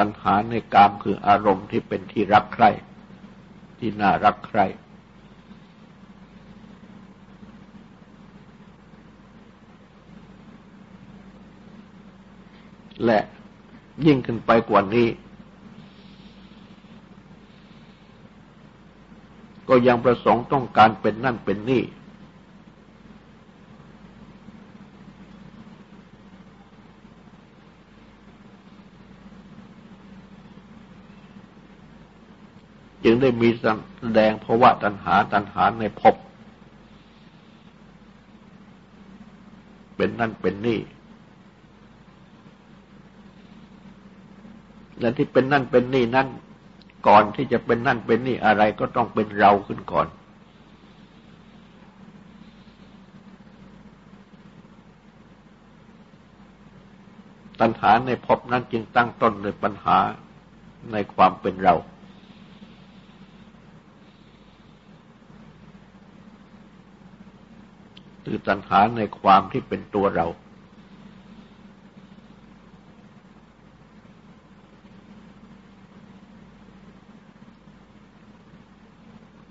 ตัณหาในกามคืออารมณ์ที่เป็นที่รักใคร่ที่น่ารักใคร่และยิ่งขึ้นไปกว่านี้ ก็ยังประสงค์ต้องการเป็นนั่นเป็นนี่ จึงได้มีแสดงภาะวะตัณหาตัณหาในภพเป็นนั่นเป็นนี่ และที่เป็นนั่นเป็นนี่นั่นก่อนที่จะเป็นนั่นเป็นนี่อะไรก็ต้องเป็นเราขึ้นก่อน ตัณหาในภพนั้นจึงตั้งต้นในปัญหาในความเป็นเรา คือตัณหาในความที่เป็นตัวเรา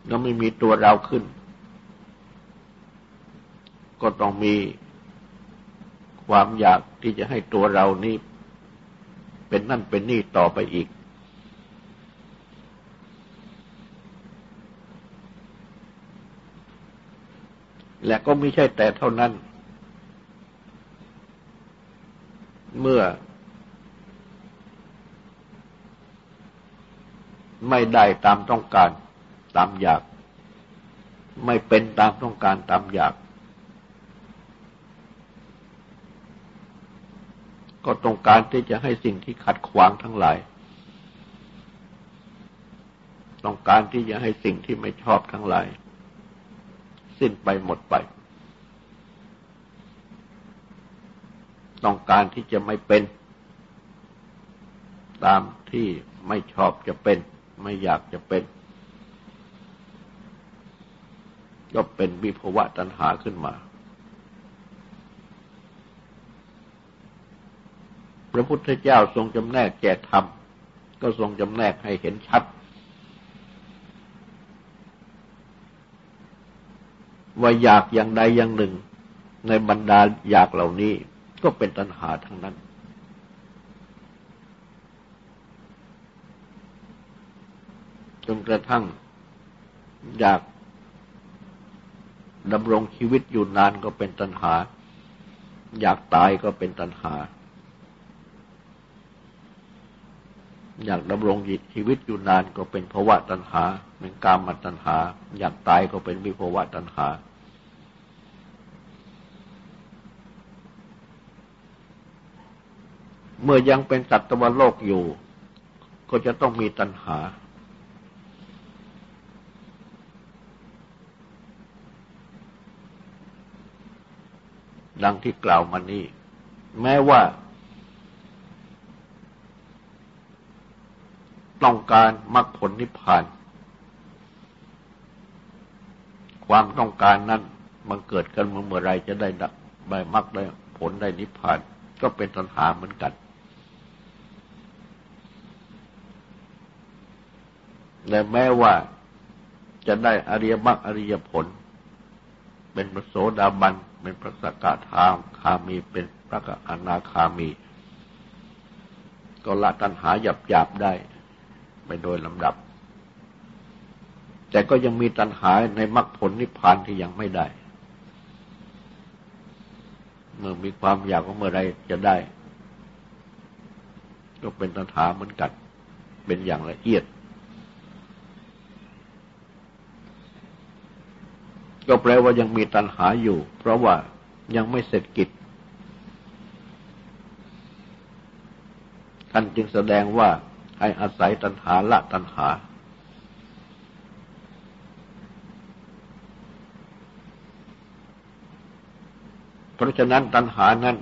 แล้วไม่มีตัวเราขึ้น ก็ต้องมีความอยากที่จะให้ตัวเรานี้เป็นนั่นเป็นนี่ต่อไปอีก และก็ไม่ใช่แต่เท่านั้น เมื่อ ไม่ได้ตามต้องการตามอยาก ไม่เป็นตามต้องการตามอยาก ก็ต้องการที่จะให้สิ่งที่ขัดขวางทั้งหลาย ต้องการที่จะให้สิ่งที่ไม่ชอบทั้งหลาย สิ้นไปหมดไป ต้องการที่จะไม่เป็น ตามที่ไม่ชอบจะเป็น ไม่อยากจะเป็น ก็เป็นวิภวะตัณหาขึ้นมา พระพุทธเจ้าทรงจำแนกแก่ธรรมก็ทรงจำแนกให้เห็นชัด ว่าอยากอย่างใดอย่างหนึ่ง ในบรรดาอยากเหล่านี้ก็เป็นตัณหาทั้งนั้น จนกระทั่งอยากดำรงชีวิตอยู่นานก็เป็นตัณหา อยากตายก็เป็นตัณหา อยากดำรงชีวิตอยู่นานก็เป็นภาวะตัณหา เป็นกามตัณหา อยากตายก็เป็นวิภาวะตัณหา เมื่อยังเป็นสัตวโลกอยู่ ก็จะต้องมีตัณหา ดังที่กล่าวมานี้ แม้ว่า ต้องการมรรคผลนิพพาน ความต้องการนั้นมันเกิดกันเมื่อไรจะได้ใบมรรคได้ผลได้นิพพาน ก็เป็นตัณหาเหมือนกัน และแม้ว่าจะได้อริยมรรคอริยผล เป็นพระโสดาบัน เป็นพระสกทาคามี เป็นพระอนาคามี ก็ละตัณหาหยับหยาบได้ไปโดยลำดับ แต่ก็ยังมีตัณหาในมรรคผลนิพพานที่ยังไม่ได้ เมื่อมีความอยากว่าเมื่อไรจะได้ ก็เป็นตัณหาเหมือนกัน เป็นอย่างละเอียด ก็แปลว่ายังมีตัณหาอยู่ เพราะว่ายังไม่เสร็จกิจท่านจึงแสดงว่าให้อาศัยตัณหาละตัณหา เพราะฉะนั้นตัณหานั้น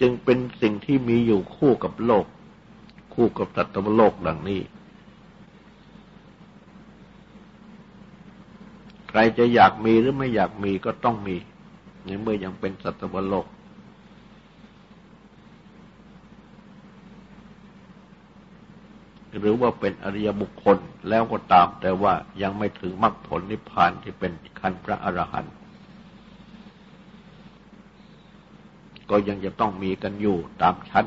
จึงเป็นสิ่งที่มีอยู่คู่กับโลก คู่กับสัตว์โลกดังนี้ ใครจะอยากมีหรือไม่อยากมีก็ต้องมี ในเมื่อยังเป็นสัตว์โลก หรือว่าเป็นอริยบุคคลแล้วก็ตาม แต่ว่ายังไม่ถึงมรรคผลนิพพานที่เป็นขั้นพระอรหันต์ก็ยังจะต้องมีกันอยู่ตามชั้น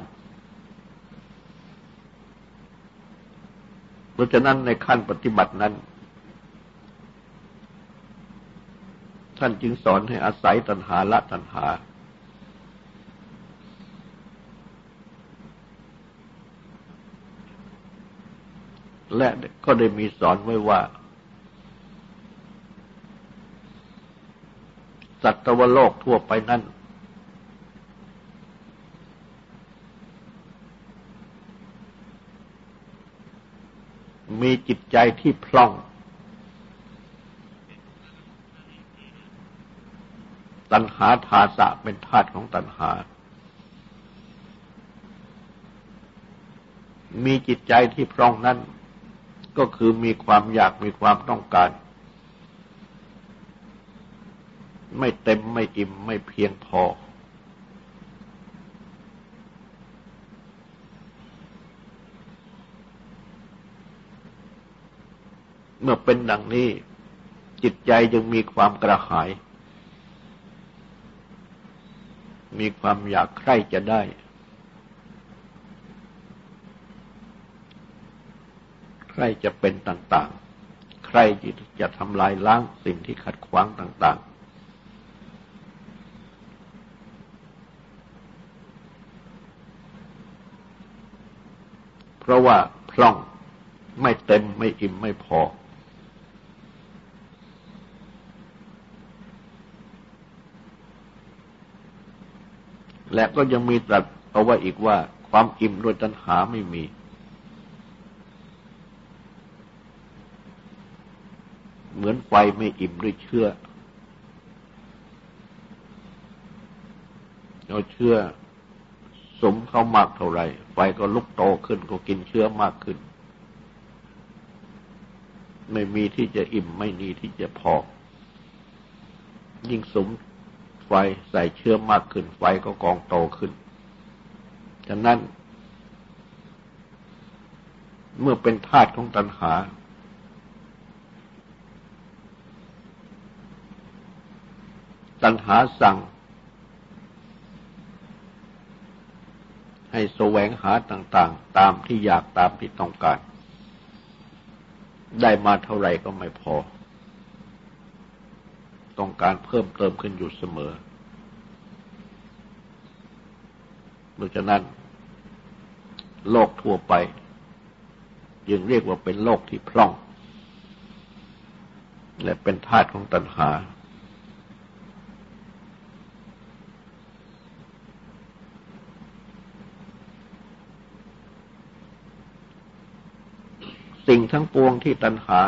เพราะฉะนั้นในขั้นปฏิบัตินั้น ท่านจึงสอนให้อาศัยตัณหาละตัณหา และก็ได้มีสอนไว้ว่า สัตวโลกทั่วไปนั้นมีจิตใจที่พล่อง ตัณหาทาสะเป็นธาตุของตัณหา มีจิตใจที่พร่องนั้น ก็คือมีความอยากมีความต้องการ ไม่เต็มไม่อิ่มไม่เพียงพอ เมื่อเป็นดังนี้ จิตใจยังมีความกระหาย มีความอยากใคร่จะได้ ใครจะเป็นต่างๆ ใครจะทำลายล้างสิ่งที่ขัดขวางต่างๆ เพราะว่าพร่องไม่เต็มไม่อิ่มไม่พอ และก็ยังมีตรัสเอาไว้อีกว่าความอิ่มโดยตัณหาไม่มี เหมือนไฟไม่อิ่มด้วยเชื้อเอาเชื้อสมเข้ามากเท่าไรไฟก็ลุกโตขึ้นก็กินเชื้อมากขึ้น ไม่มีที่จะอิ่มไม่มีที่จะพอ ยิ่งสม ไฟใส่เชื้อมากขึ้นไฟก็กองโตขึ้น ฉะนั้น เมื่อเป็นธาตุของตัณหา ตัณหาสั่ง ให้แสวงหาต่างๆ ตามที่อยากตามที่ต้องการ ได้มาเท่าไหร่ก็ไม่พอ ต้องการเพิ่มเติมขึ้นอยู่เสมอเพราะฉะนั้น โลกทั่วไปยังเรียกว่าเป็นโลกที่พร่อง และเป็นธาตุของตัณหา สิ่งทั้งปวงที่ตัณหา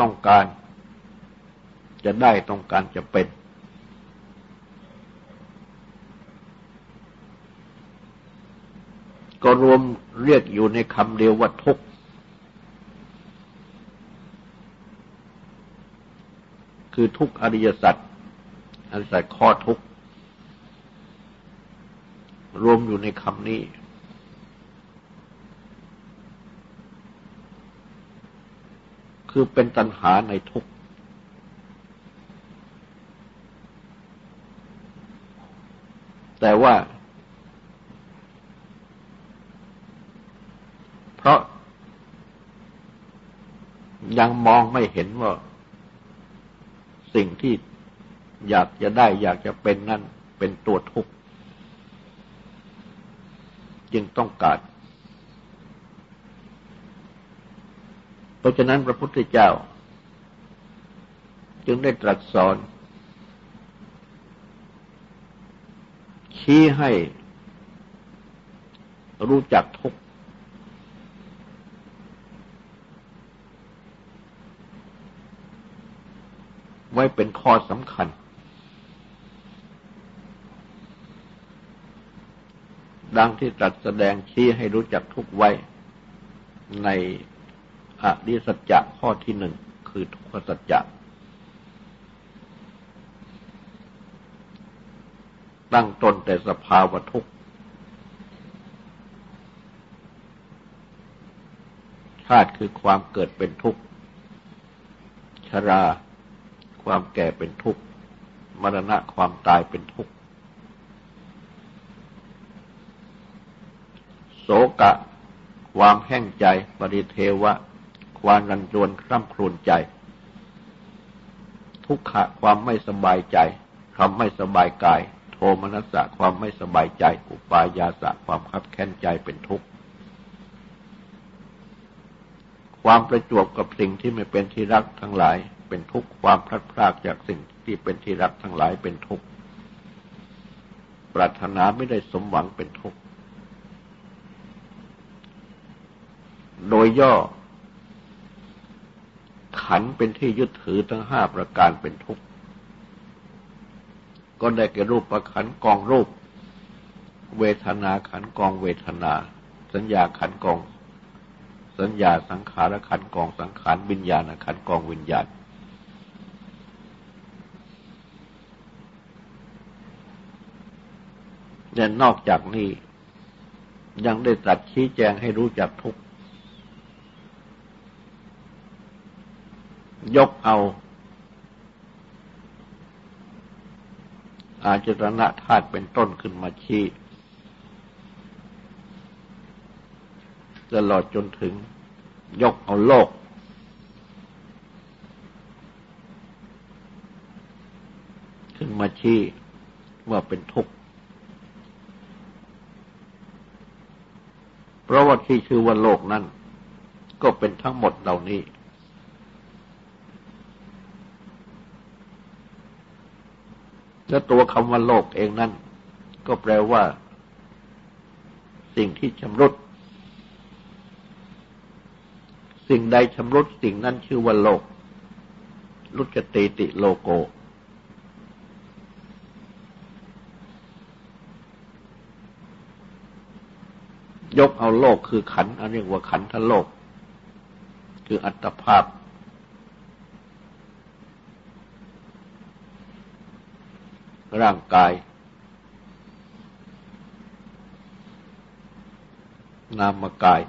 ต้องการ จะได้ต้องการจะเป็น ก็รวมเรียกอยู่ในคำเดียวว่าทุกข์คือทุกอริยสัจอริยสัจข้อทุกข์รวมอยู่ในคำนี้ คือเป็นตัณหาในทุกข์ แต่ว่า เพราะยังมองไม่เห็นว่า สิ่งที่อยากจะได้ อยากจะเป็นนั่นเป็นตัวทุกข์จึงต้องการ เพราะฉะนั้นพระพุทธเจ้า จึงได้ตรัสสอน ชี้ให้รู้จักทุกไว้เป็นข้อสำคัญ ดังที่ตรัสแสดงชี้ให้รู้จักทุกไว้ ในอริสัจจะข้อที่หนึ่งคือทุกขสัจจะ ตั้งตนแต่สภาวะทุกข์าติคือความเกิดเป็นทุกข์ ชรา ความแก่เป็นทุกข์ มรณะความตายเป็นทุกข์ โสกะ ความแห้งใจ ปริเทวะ ความรันจวนคร่ำครวญใจ ทุกขะ ความไม่สบายใจความไม่สบายกาย ทมนัสสะความไม่สบายใจ อุปายาสะความคับแค้นใจเป็นทุกข์ ความประจวบกับสิ่งที่ไม่เป็นที่รักทั้งหลายเป็นทุกข์ ความพลัดพรากจากสิ่งที่เป็นที่รักทั้งหลายเป็นทุกข์ ปรารถนาไม่ได้สมหวังเป็นทุกข์ โดยย่อ ขันเป็นที่ยึดถือทั้งห้าประการเป็นทุกข์ ก็ได้แก่รูปประขันกองรูป เวทนาขันกองเวทนา สัญญาขันกอง สัญญาสังขารขันกองสังขารวิญญาณขันกองวิญญาณแต่นอกจากนี้ ยังได้ตรัสชี้แจงให้รู้จักทุกยกเอา อาจรณะธาตุเป็นต้นขึ้นมาชี้ตลอดจนถึงยกเอาโลก ขึ้นมาชี้ว่าเป็นทุกข์เพราะว่าที่ชื่อว่าโลกนั้น ก็เป็นทั้งหมดเหล่านี้ และตัวคำว่าโลกเองนั้น ก็แปลว่า สิ่งที่ชำรุด สิ่งใดชำรุดสิ่งนั้นชื่อว่าโลกลุจติติโลโก ยกเอาโลกคือขันอันเรียกว่าขันทโลก คืออัตภาพ ร่างกาย นามกาย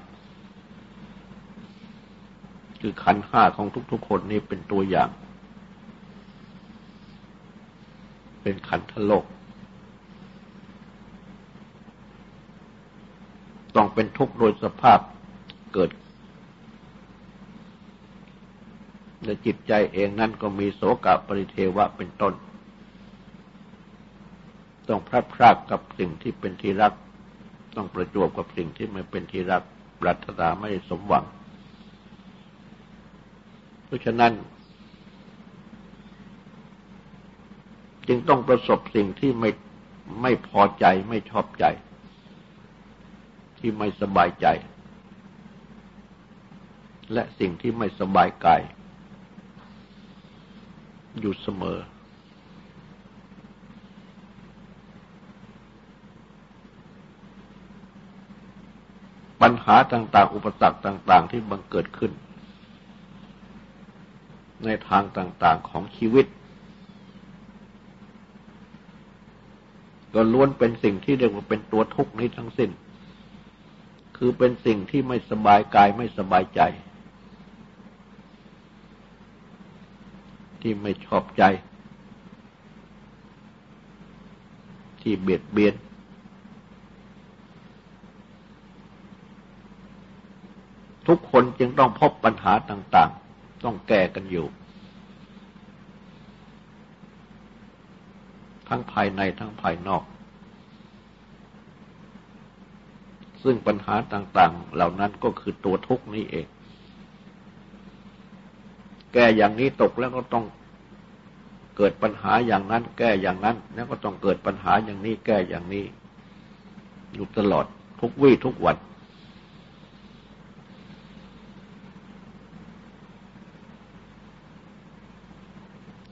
คือขันห้าของทุกๆคนนี้เป็นตัวอย่าง เป็นขันธโลก ต้องเป็นทุกข์โดยสภาพเกิดและจิตใจเองนั่นก็มีโสกปริเทวะเป็นต้น ต้องพลัดพรากกับสิ่งที่เป็นที่รัก ต้องประจวบกับสิ่งที่ไม่เป็นที่รัก ปรารถนาไม่สมหวัง เพราะฉะนั้น จึงต้องประสบสิ่งที่ไม่ไม่พอใจไม่ชอบใจ ที่ไม่สบายใจ และสิ่งที่ไม่สบายกายอยู่เสมอ ปัญหาต่าง ๆ อุปสรรคต่าง ๆ ที่บังเกิดขึ้น ในทางต่าง ๆ ของชีวิต ก็ล้วนเป็นสิ่งที่เรียกว่าเป็นตัวทุกข์นี้ทั้งสิ้น คือเป็นสิ่งที่ไม่สบายกายไม่สบายใจ ที่ไม่ชอบใจ ที่เบียดเบียน ทุกคนจึงต้องพบปัญหาต่าง ๆ ต้องแก้กันอยู่ ทั้งภายในทั้งภายนอก ซึ่งปัญหาต่าง ๆ เหล่านั้นก็คือตัวทุกข์นี้เอง แก้อย่างนี้ตกแล้วก็ต้องเกิดปัญหาอย่างนั้น แก้อย่างนั้น แล้วก็ต้องเกิดปัญหาอย่างนี้ แก้อย่างนี้ อยู่ตลอดทุกวี่ทุกวัน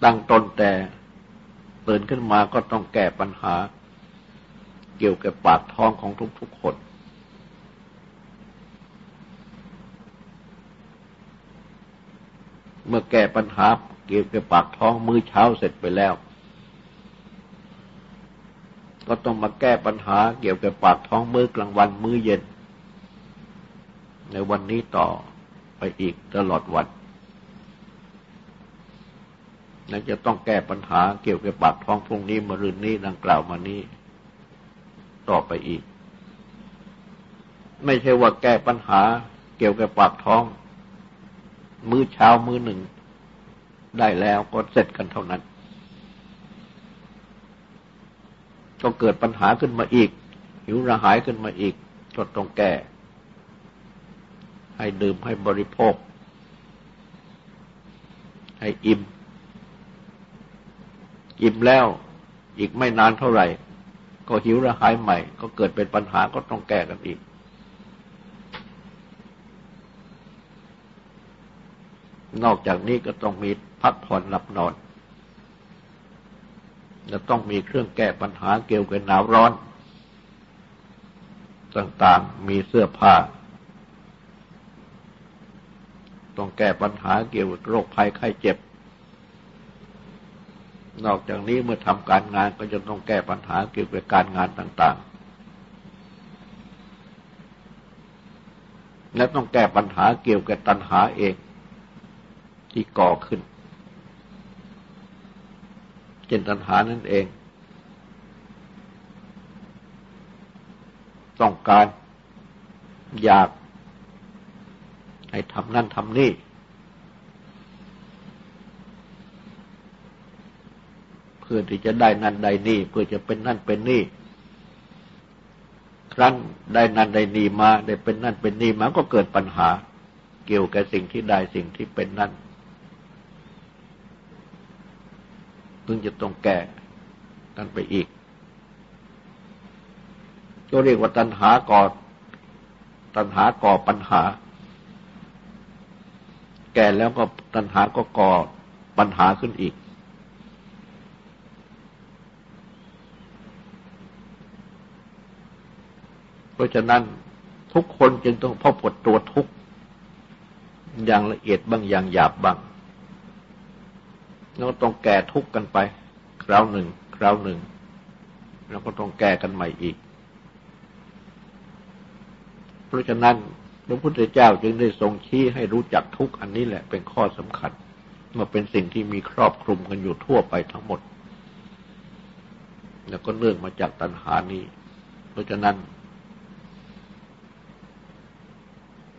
ตั้งตนแต่ตื่นขึ้นมาก็ต้องแก้ปัญหา เกี่ยวกับปากท้องของทุกๆคน เมื่อแก้ปัญหาเกี่ยวกับปากท้องมื้อเช้าเสร็จไปแล้ว ก็ต้องมาแก้ปัญหาเกี่ยวกับปากท้องมื้อกลางวันมื้อเย็น ในวันนี้ต่อไปอีกตลอดวัน และจะต้องแก้ปัญหาเกี่ยวกับปากท้องพรุ่งนี้มรืนนี้ดังกล่าวมานี้ ต่อไปอีก ไม่ใช่ว่าแก้ปัญหาเกี่ยวกับปากท้อง มื้อเช้ามื้อหนึ่ง ได้แล้วก็เสร็จกันเท่านั้น ก็เกิดปัญหาขึ้นมาอีก หิวระหายขึ้นมาอีกก็ต้องแก้ให้ดื่มให้บริโภค ให้อิ่ม อิ่มแล้ว อีกไม่นานเท่าไหร่ ก็หิวระหายใหม่ ก็เกิดเป็นปัญหาก็ต้องแก้กันอีก นอกจากนี้ก็ต้องมีพักผ่อนหลับนอนจะต้องมีเครื่องแก้ปัญหาเกี่ยวกับหนาวร้อน ต่างๆมีเสื้อผ้า ต้องแก้ปัญหาเกี่ยวกับโรคภัยไข้เจ็บ นอกจากนี้เมื่อทำการงานก็จะต้องแก้ปัญหาเกี่ยวกับการงานต่าง ๆ และต้องแก้ปัญหาเกี่ยวกับตัณหาเองที่ก่อขึ้นเจนตัณหานั่นเอง ต้องการอยากให้ทำนั่นทำนี่ พื่อที่จะได้นั่นได้นี่เพื่อจะเป็นนั่นเป็นนี่ ครั้นได้นั่นได้นี่มาได้เป็นนั่นเป็นนี่มาก็เกิดปัญหา เกี่ยวกับสิ่งที่ได้สิ่งที่เป็นนั่นเพิ่งจะต้องแก้กันไปอีกก็เรียกว่าตัณหาก่อตัณหาก่อปัญหา แก่แล้วก็ตัณหาก็ก่อปัญหาขึ้นอีก ราะฉะนั้นทุกคนจึงต้องพบทตัวทุกอย่างละเอียดบางอย่างหยาบบางเราต้องแก้ทุกกันไป คราวหนึ่ง คราวหนึ่งแล้วก็ต้องแก้กันใหม่อีก เพราะฉะนั้นพระพุทธเจ้าจึงได้ทรงชี้ให้รู้จักทุกอันนี้แหละเป็นข้อสำคัญมาเป็นสิ่งที่มีครอบคลุมกันอยู่ทั่วไปทั้งหมด แล้วก็เนื่องมาจากตัณหานี้ เพราะฉะนั้น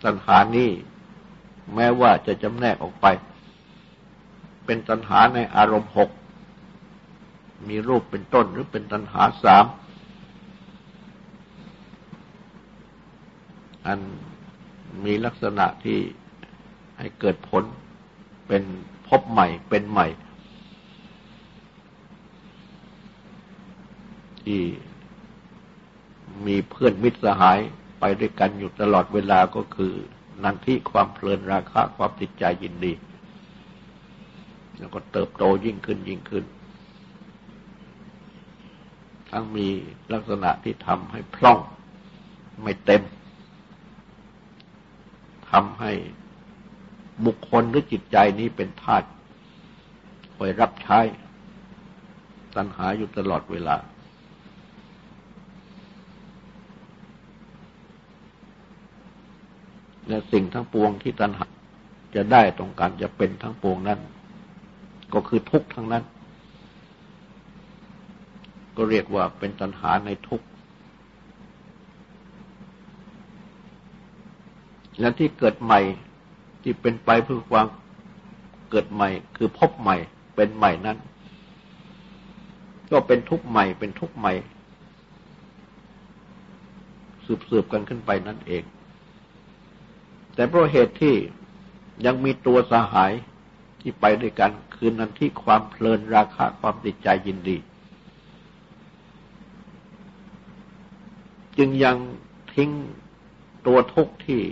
ตัณหานี้แม้ว่าจะจำแนกออกไป เป็นตัณหาในอารมณ์หกมีรูปเป็นต้นหรือเป็นตัณหาสามอันมีลักษณะที่ให้เกิดผลเป็นพบใหม่เป็นใหม่ ที่มีเพื่อนมิตรสหาย ไปด้วยกันอยู่ตลอดเวลาก็คือนันทิความเพลินราคะความติดใจยินดี แล้วก็เติบโตยิ่งขึ้นยิ่งขึ้น ทั้งมีลักษณะที่ทำให้พล่องไม่เต็มทำให้บุคคลหรือจิตใจนี้เป็นทาสคอยรับใช้ตัณหาอยู่ตลอดเวลา และสิ่งทั้งปวงที่ตัณหาจะได้ตรงการจะเป็นทั้งปวงนั้น ก็คือทุกข์ทั้งนั้น ก็เรียกว่าเป็นตัณหาในทุกข์และที่เกิดใหม่ที่เป็นไปเพื่อความเกิดใหม่ คือพบใหม่เป็นใหม่นั้น ก็เป็นทุกข์ใหม่เป็นทุกข์ใหม่ สืบๆกันขึ้นไปนั่นเอง แต่เพราะเหตุที่ยังมีตัวสหายที่ไปด้วยกันคือนั้นที่ความเพลินราคะความติดใจยินดี จึงยังทิ้งตัวทุกข์ที่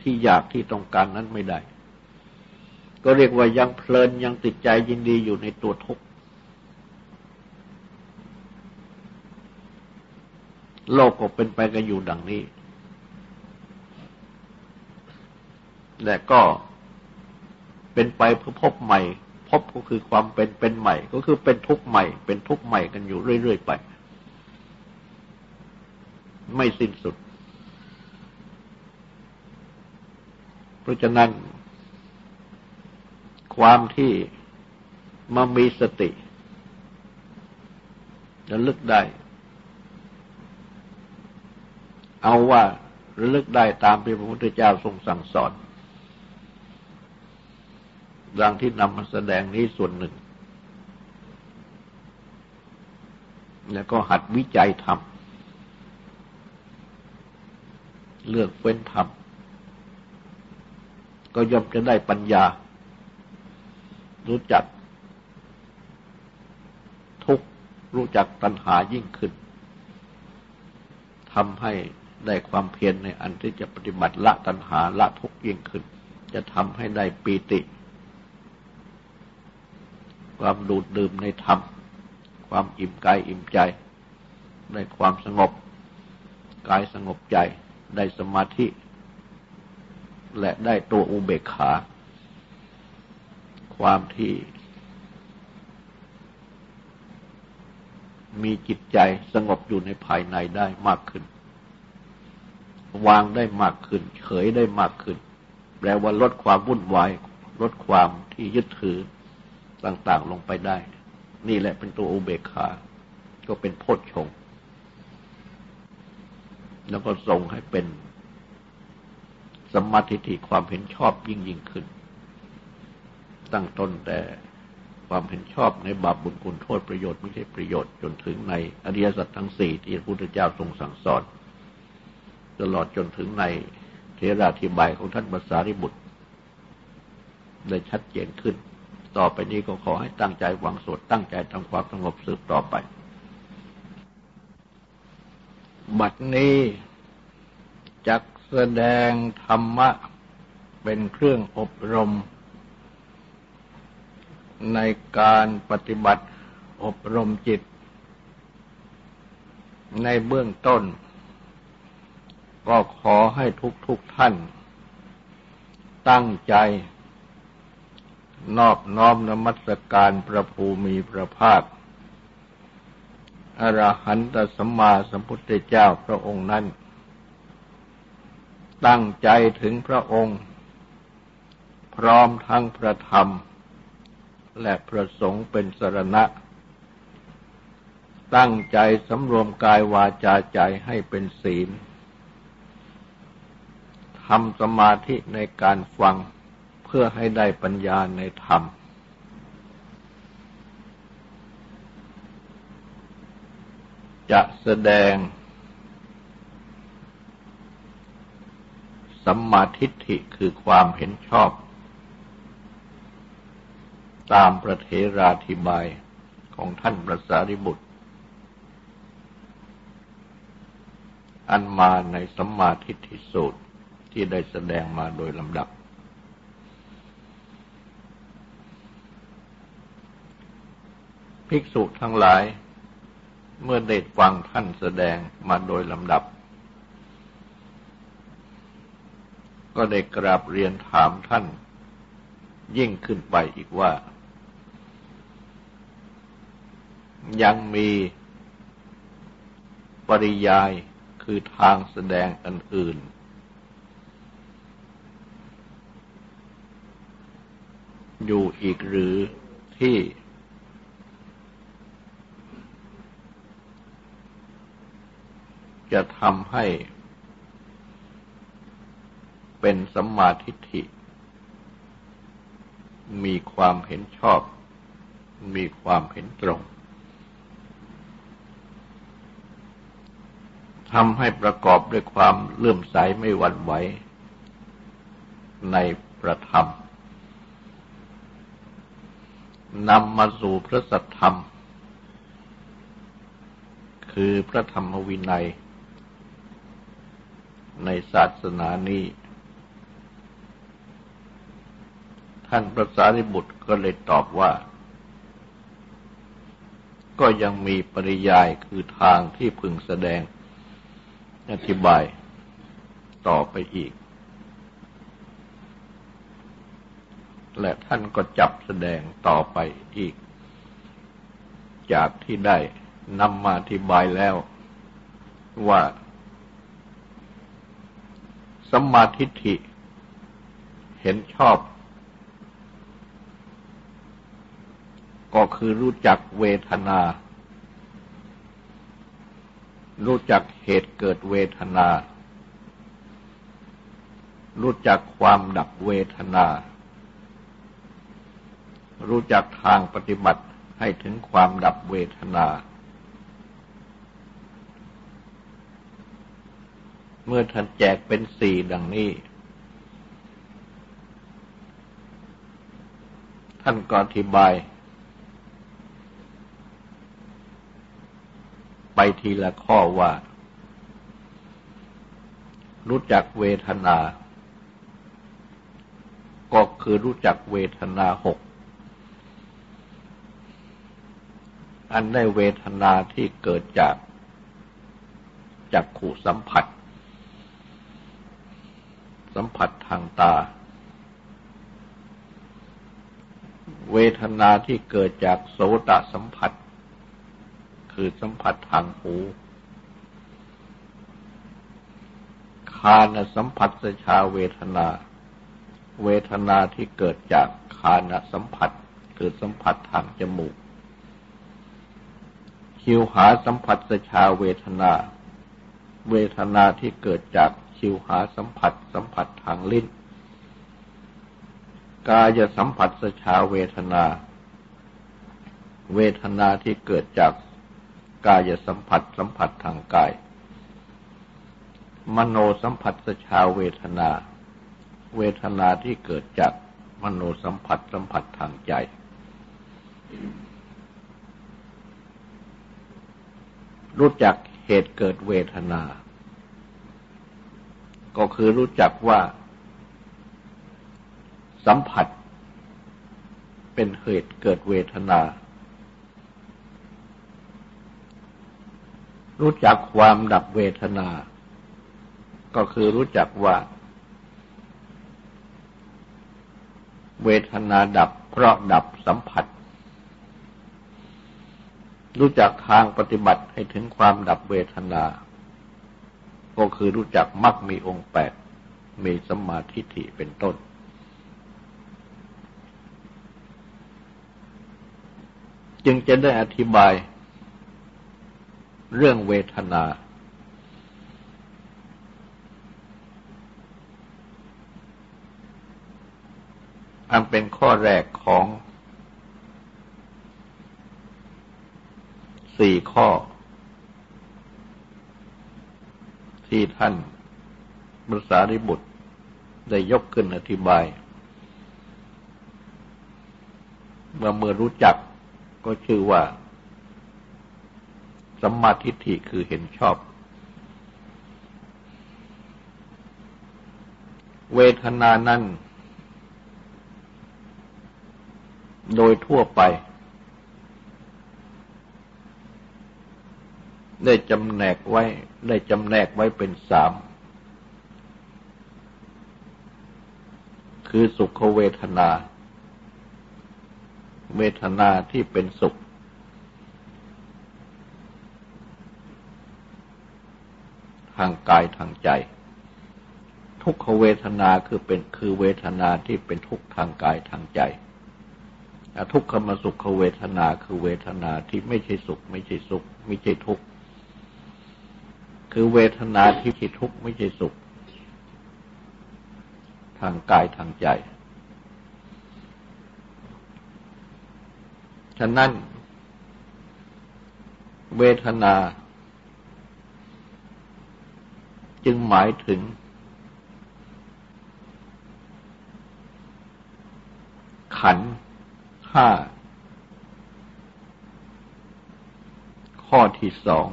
ที่อยากที่ต้องการนั้นไม่ได้ ก็เรียกว่ายังเพลินยังติดใจยินดีอยู่ในตัวทุกข์โลกก็เป็นไปกันอยู่ดังนี้ และก็เป็นไปเพื่อพบใหม่ พบก็คือความเป็นเป็นใหม่ ก็คือเป็นทุกข์ใหม่ เป็นทุกข์ใหม่กันอยู่เรื่อยๆไป ไม่สิ้นสุด เพราะฉะนั้น ความที่มามีสติระลึกได้ เอาว่าระลึกได้ตามที่พระพุทธเจ้าทรงสั่งสอน ดังที่นำมาแสดงนี้ส่วนหนึ่ง แล้วก็หัดวิจัยธรรม เลือกเฟ้นธรรม ก็ย่อมจะได้ปัญญา รู้จัก ทุกรู้จักตัณหายิ่งขึ้นทำให้ได้ความเพียรในอันที่จะปฏิบัติละตัณหาละทุกยิ่งขึ้น จะทำให้ได้ปีติ ความดูดดื่มในธรรม ความอิ่มกายอิ่มใจได้ความสงบ กายสงบใจได้สมาธิ และได้ตัวอุเบกขา ความที่ มีจิตใจสงบอยู่ในภายในได้มากขึ้น วางได้มากขึ้น เฉยได้มากขึ้น แปลว่าลดความวุ่นวาย ลดความที่ยึดถือ ต่างๆลงไปได้ นี่แหละเป็นตัวอุเบกขา ก็เป็นโพชฌงแล้วก็ส่งให้เป็นสมาธิิความเห็นชอบยิ่งยิ่งขึ้น ตั้งต้นแต่ความเห็นชอบในบาปบุญคุณโทษประโยชน์ไม่ใช่ประโยชน์จนถึงในอริยสัจทั้งสี่ที่พระพุทธเจ้าทรงสั่งสอน ตลอดจนถึงในเทราธิบายของท่านภาษาริบุตรได้ชัดเจนขึ้น ต่อไปนี้ก็ขอให้ตั้งใจหวังสวดตั้งใจทำความสงบสืบต่อไป บัดนี้จักแสดงธรรมะเป็นเครื่องอบรม ในการปฏิบัติอบรมจิต ในเบื้องต้น ก็ขอให้ทุกทุกท่าน ตั้งใจ นอบน้อมนมัสการพระภูมิพระภาค อรหันตสัมมาสัมพุทธเจ้าพระองค์นั้น ตั้งใจถึงพระองค์ พร้อมทั้งพระธรรม และพระสงฆ์เป็นสรณะ ตั้งใจสำรวมกายวาจาใจให้เป็นศีลทำสมาธิในการฟัง เพื่อให้ได้ปัญญาในธรรม จะแสดง สัมมาทิฏฐิคือความเห็นชอบ ตามประเทราธิบายของท่านพระสารีบุตร อันมาในสัมมาทิฏฐิสูตรที่ได้แสดงมาโดยลำดับ ภิกษุทั้งหลาย เมื่อได้ฟังท่านแสดงมาโดยลำดับ ก็ได้กราบเรียนถามท่าน ยิ่งขึ้นไปอีกว่า ยังมีปริยายคือทางแสดงอันอื่น อยู่อีกหรือที่ จะทำให้เป็นสัมมาทิฏฐิ มีความเห็นชอบ มีความเห็นตรงทำให้ประกอบด้วยความเลื่อมใสไม่หวั่นไหวในประธรรมนำมาสู่พระสัทธรรม คือพระธรรมวินัย ในศาสนานี้ ท่านพระสารีบุตรก็เลยตอบว่า ก็ยังมีปริยายคือทางที่พึงแสดงอธิบายต่อไปอีก และท่านก็จับแสดงต่อไปอีก จากที่ได้นำมาอธิบายแล้วว่า สัมมาทิฏฐิ เห็นชอบ ก็คือรู้จักเวทนา รู้จักเหตุเกิดเวทนา รู้จักความดับเวทนา รู้จักทางปฏิบัติให้ถึงความดับเวทนา เมื่อท่านแจกเป็นสี่ดังนี้ ท่านก็อธิบาย ไปทีละข้อว่า รู้จักเวทนา ก็คือรู้จักเวทนาหก อันได้เวทนาที่เกิดจากจากขู่สัมผัส สัมผัสทางตา เวทนาที่เกิดจากโสตสัมผัส คือสัมผัสทางหู คานสัมผัสสชาเวทนา เวทนาที่เกิดจากคานสัมผัส คือสัมผัสทางจมูกชิวหาสัมผัสสชาเวทนา เวทนาที่เกิดจาก ชิวหาสัมผัส สัมผัสทางลิ้น กายสัมผัสสชาเวทนา เวทนาที่เกิดจากกายสัมผัสสัมผัสทางกาย มโนสัมผัสสชาเวทนา เวทนาที่เกิดจากมโนสัมผัสสัมผัสทางใจรู้จักเหตุเกิดเวทนา ก็คือรู้จักว่าสัมผัสเป็นเหตุเกิดเวทนา รู้จักความดับเวทนา ก็คือรู้จักว่า เวทนาดับเพราะดับสัมผัส รู้จักทางปฏิบัติให้ถึงความดับเวทนา ก็คือรู้จักมักมีองค์แปด มีสมาธิฐิเป็นต้น จึงจะได้อธิบายเรื่องเวทนา อันเป็นข้อแรกของสี่ข้อ ที่ท่านมรสาริบุตรได้ยกขึ้นอธิบาย เมื่อเมื่อรู้จักก็ชื่อว่าสัมมาทิฏฐิคือเห็นชอบ เวทนานั้น โดยทั่วไป ได้จำแนกไว้ ได้จำแนกไว้เป็นสาม คือสุขเวทนา เวทนาที่เป็นสุข ทางกายทางใจ ทุกขเวทนาคือเป็นคือเวทนาที่เป็นทุกทางกายทางใจทุกขมสุขเวทนาคือเวทนาที่ไม่ใช่สุข ไม่ใช่สุข ไม่ใช่ทุกข์ คือเวทนาที่คิดทุกข์ไม่ใช่สุข ทางกายทางใจ ฉะนั้น เวทนา จึงหมายถึง ขันห้าข้อที่สอง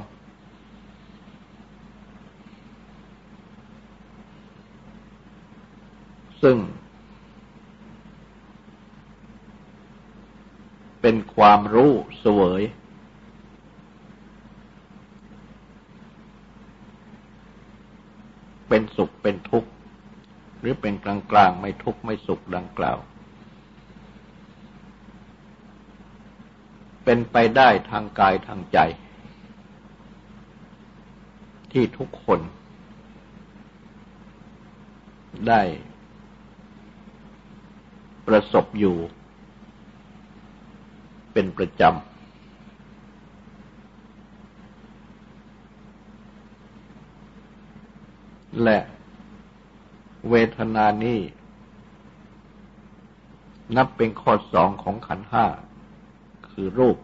ซึ่ง เป็นความรู้เสวย เป็นสุขเป็นทุกข์ หรือเป็นกลางกลางไม่ทุกข์ไม่สุขดังกล่าว เป็นไปได้ทางกายทางใจ ที่ทุกคนได้ ประสบอยู่ เป็นประจำ และเวทนานี้ นับเป็นข้อสองของขันห้า คือรูป